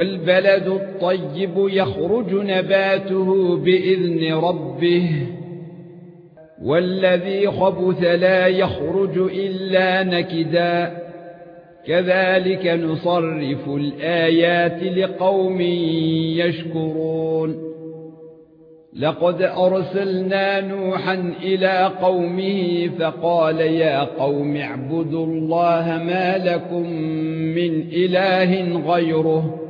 البلد الطيب يخرج نباته بإذن ربه والذي خبث لا يخرج إلا نكدا. كذلك نصرف الآيات لقوم يشكرون. لقد أرسلنا نوحا إلى قومه فقال يا قوم اعبدوا الله ما لكم من إله غيره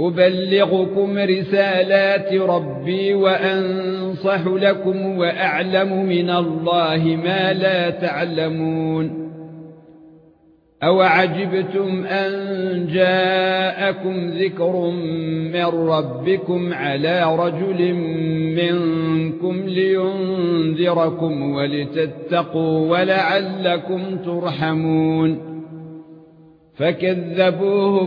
أبلغكم رسالات ربي وأنصح لكم وأعلم من الله ما لا تعلمون أو عجبتم أن جاءكم ذكر من ربكم على رجل منكم لينذركم ولتتقوا ولعلكم ترحمون فكذبوه